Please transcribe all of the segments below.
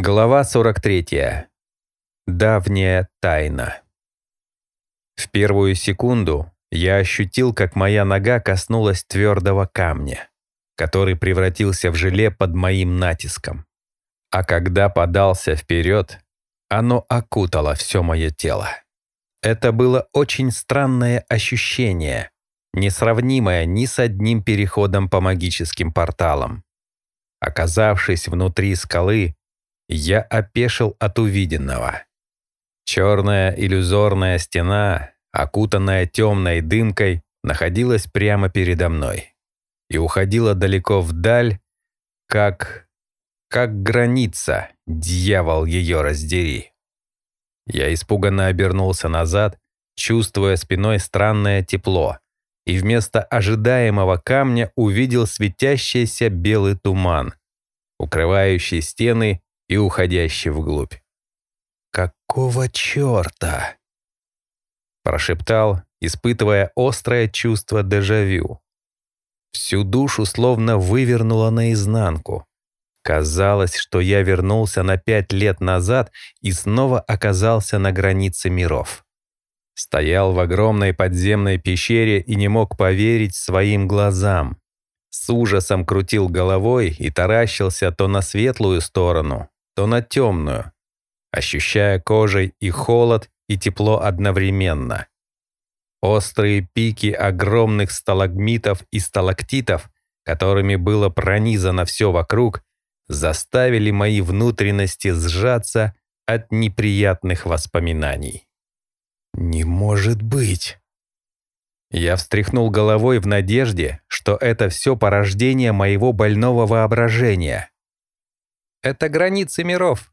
Глава 43. Давняя тайна. В первую секунду я ощутил, как моя нога коснулась твердого камня, который превратился в желе под моим натиском. А когда подался вперед, оно окутало все мое тело. Это было очень странное ощущение, несравнимое ни с одним переходом по магическим порталам. Оказавшись внутри скалы, я опешил от увиденного. Черная иллюзорная стена, окутанная темной дымкой, находилась прямо передо мной и уходила далеко вдаль, как... как граница, дьявол ее раздери. Я испуганно обернулся назад, чувствуя спиной странное тепло, и вместо ожидаемого камня увидел светящийся белый туман, укрывающий стены и уходящий вглубь. «Какого черта?» Прошептал, испытывая острое чувство дежавю. Всю душу словно вывернуло наизнанку. Казалось, что я вернулся на пять лет назад и снова оказался на границе миров. Стоял в огромной подземной пещере и не мог поверить своим глазам. С ужасом крутил головой и таращился то на светлую сторону, то на темную, ощущая кожей и холод, и тепло одновременно. Острые пики огромных сталагмитов и сталактитов, которыми было пронизано все вокруг, заставили мои внутренности сжаться от неприятных воспоминаний. «Не может быть!» Я встряхнул головой в надежде, что это все порождение моего больного воображения. Это границы миров!»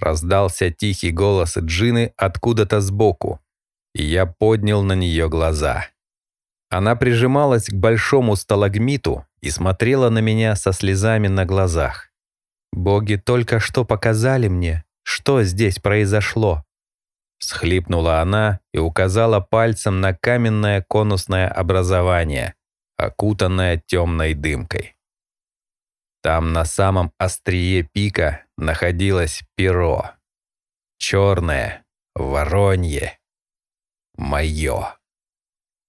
Раздался тихий голос Джины откуда-то сбоку, и я поднял на нее глаза. Она прижималась к большому сталагмиту и смотрела на меня со слезами на глазах. «Боги только что показали мне, что здесь произошло», Схлипнула она и указала пальцем на каменное конусное образование, окутанное темной дымкой. Там на самом острие пика находилось перо. Черное, воронье, мое.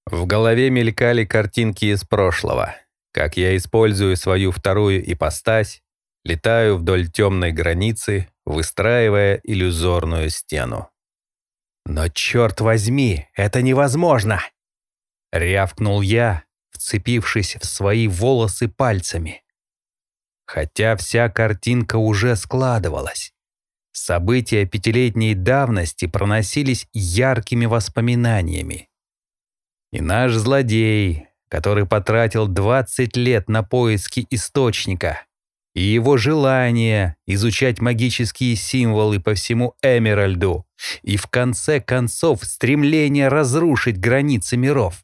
В голове мелькали картинки из прошлого, как я использую свою вторую ипостась, летаю вдоль темной границы, выстраивая иллюзорную стену. «Но черт возьми, это невозможно!» Рявкнул я, вцепившись в свои волосы пальцами хотя вся картинка уже складывалась. События пятилетней давности проносились яркими воспоминаниями. И наш злодей, который потратил 20 лет на поиски источника, и его желание изучать магические символы по всему Эмеральду, и в конце концов стремление разрушить границы миров.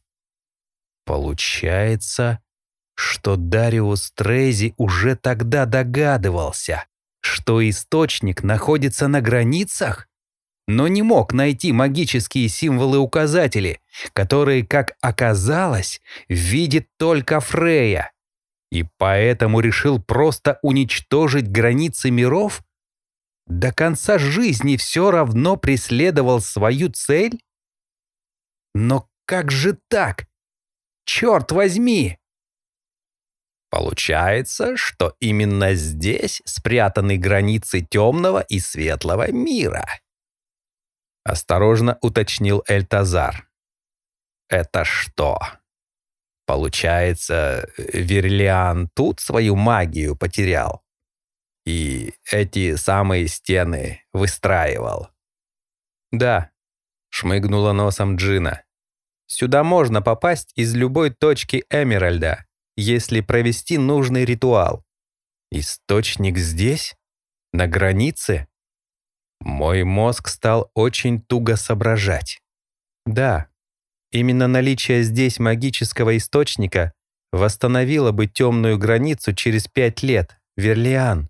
Получается, что Дариус Трейзи уже тогда догадывался, что источник находится на границах, но не мог найти магические символы-указатели, которые, как оказалось, видит только Фрея, и поэтому решил просто уничтожить границы миров? До конца жизни все равно преследовал свою цель? Но как же так? Черт возьми! Получается, что именно здесь спрятаны границы темного и светлого мира. Осторожно уточнил Эльтазар. Это что? Получается, Верлиан тут свою магию потерял. И эти самые стены выстраивал. Да, шмыгнула носом Джина. Сюда можно попасть из любой точки Эмеральда если провести нужный ритуал. Источник здесь? На границе? Мой мозг стал очень туго соображать. Да, именно наличие здесь магического источника восстановило бы темную границу через пять лет, Верлиан,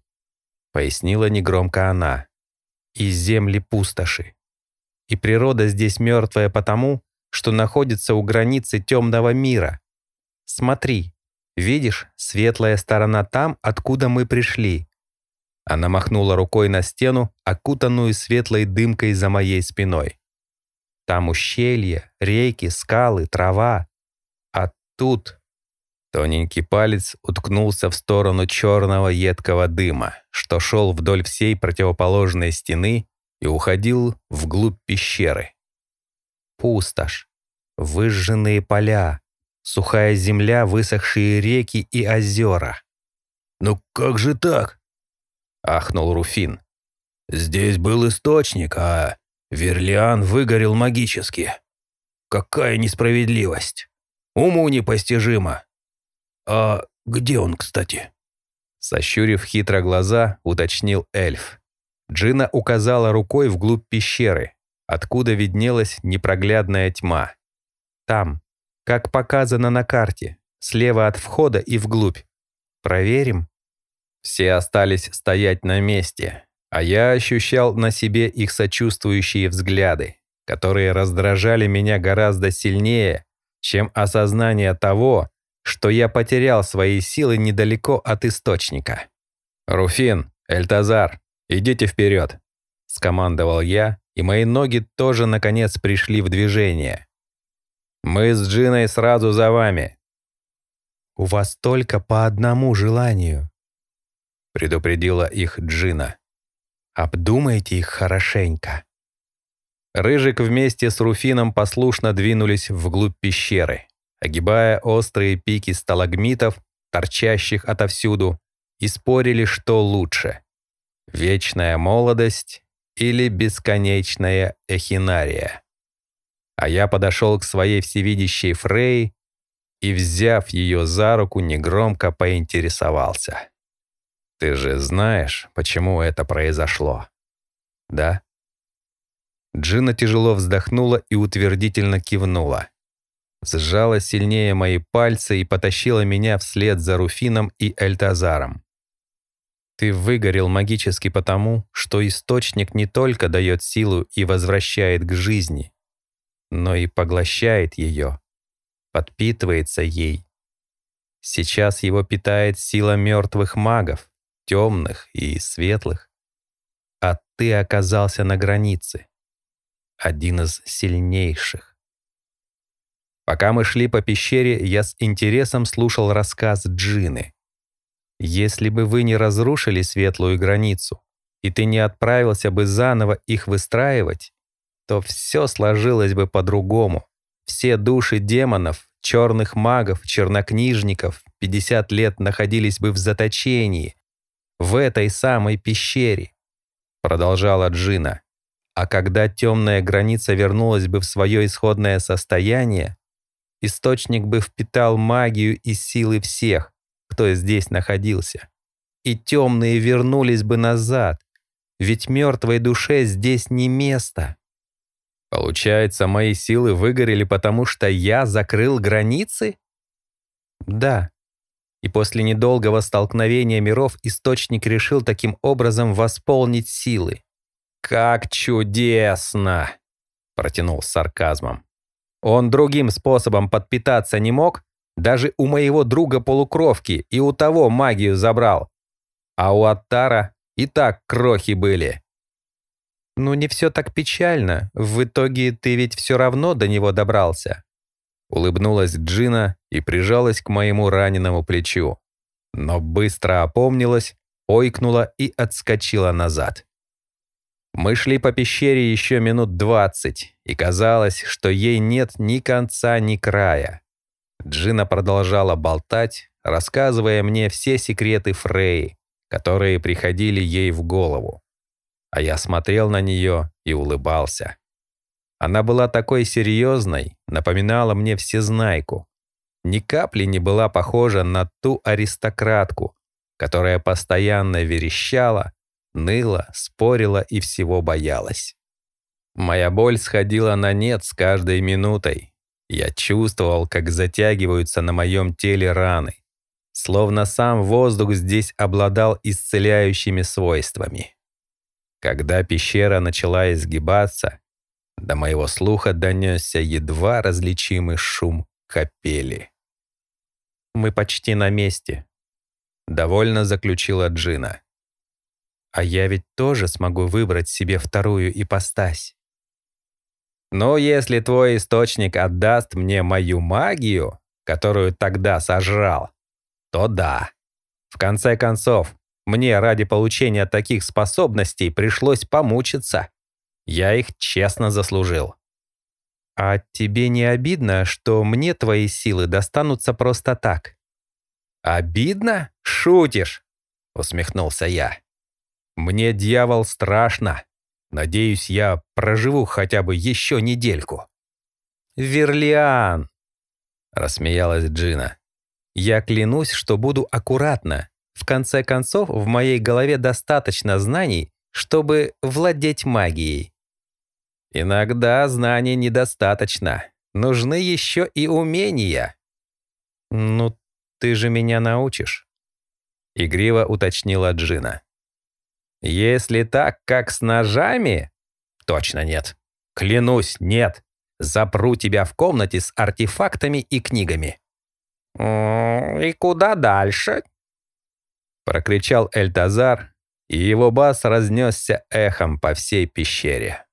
пояснила негромко она. И земли пустоши. И природа здесь мертвая потому, что находится у границы темного мира. Смотри, Видишь, светлая сторона там, откуда мы пришли. Она махнула рукой на стену, окутанную светлой дымкой за моей спиной. Там ущелья, реки, скалы, трава. А тут... Тоненький палец уткнулся в сторону черного едкого дыма, что шел вдоль всей противоположной стены и уходил вглубь пещеры. Пустошь, выжженные поля, сухая земля, высохшие реки и озера. «Ну как же так?» — ахнул Руфин. «Здесь был источник, а Верлиан выгорел магически. Какая несправедливость! Уму непостижимо! А где он, кстати?» Сощурив хитро глаза, уточнил эльф. Джина указала рукой вглубь пещеры, откуда виднелась непроглядная тьма. Там, как показано на карте, слева от входа и вглубь. Проверим? Все остались стоять на месте, а я ощущал на себе их сочувствующие взгляды, которые раздражали меня гораздо сильнее, чем осознание того, что я потерял свои силы недалеко от источника. «Руфин, Эльтазар, идите вперед!» — скомандовал я, и мои ноги тоже наконец пришли в движение. «Мы с Джиной сразу за вами!» «У вас только по одному желанию», предупредила их Джина. «Обдумайте их хорошенько». Рыжик вместе с Руфином послушно двинулись вглубь пещеры, огибая острые пики сталагмитов, торчащих отовсюду, и спорили, что лучше — вечная молодость или бесконечная эхинария. А я подошел к своей всевидящей Фрей и, взяв ее за руку, негромко поинтересовался. Ты же знаешь, почему это произошло. Да? Джина тяжело вздохнула и утвердительно кивнула. Сжала сильнее мои пальцы и потащила меня вслед за Руфином и Эльтазаром. Ты выгорел магически потому, что источник не только дает силу и возвращает к жизни, но и поглощает ее, подпитывается ей. Сейчас его питает сила мертвых магов, темных и светлых. А ты оказался на границе. Один из сильнейших. Пока мы шли по пещере, я с интересом слушал рассказ Джины. Если бы вы не разрушили светлую границу, и ты не отправился бы заново их выстраивать, то все сложилось бы по-другому. Все души демонов, черных магов, чернокнижников 50 лет находились бы в заточении, в этой самой пещере, продолжала Джина. А когда темная граница вернулась бы в свое исходное состояние, источник бы впитал магию и силы всех, кто здесь находился. И темные вернулись бы назад, ведь мертвой душе здесь не место. Получается, мои силы выгорели, потому что я закрыл границы? Да, и после недолгого столкновения миров источник решил таким образом восполнить силы. «Как чудесно!» — протянул с сарказмом. «Он другим способом подпитаться не мог? Даже у моего друга-полукровки и у того магию забрал. А у Аттара и так крохи были». «Ну не все так печально. В итоге ты ведь все равно до него добрался. Улыбнулась Джина и прижалась к моему раненому плечу. Но быстро опомнилась, ойкнула и отскочила назад. Мы шли по пещере еще минут двадцать, и казалось, что ей нет ни конца, ни края. Джина продолжала болтать, рассказывая мне все секреты Фрей, которые приходили ей в голову. А я смотрел на нее и улыбался. Она была такой серьезной, напоминала мне всезнайку. Ни капли не была похожа на ту аристократку, которая постоянно верещала, ныла, спорила и всего боялась. Моя боль сходила на нет с каждой минутой. Я чувствовал, как затягиваются на моем теле раны, словно сам воздух здесь обладал исцеляющими свойствами. Когда пещера начала изгибаться, до моего слуха донесся едва различимый шум капели. «Мы почти на месте», — довольно заключила Джина. А я ведь тоже смогу выбрать себе вторую ипостась. Но если твой источник отдаст мне мою магию, которую тогда сожрал, то да. В конце концов, мне ради получения таких способностей пришлось помучиться. Я их честно заслужил. А тебе не обидно, что мне твои силы достанутся просто так? Обидно? Шутишь? Усмехнулся я. Мне, дьявол, страшно. Надеюсь, я проживу хотя бы еще недельку. «Верлиан!» — рассмеялась Джина. «Я клянусь, что буду аккуратна. В конце концов, в моей голове достаточно знаний, чтобы владеть магией». «Иногда знаний недостаточно. Нужны еще и умения». «Ну, ты же меня научишь», — игриво уточнила Джина. Если так, как с ножами? Точно нет. Клянусь, нет. Запру тебя в комнате с артефактами и книгами. «И куда дальше?» Прокричал Эльтазар, и его бас разнесся эхом по всей пещере.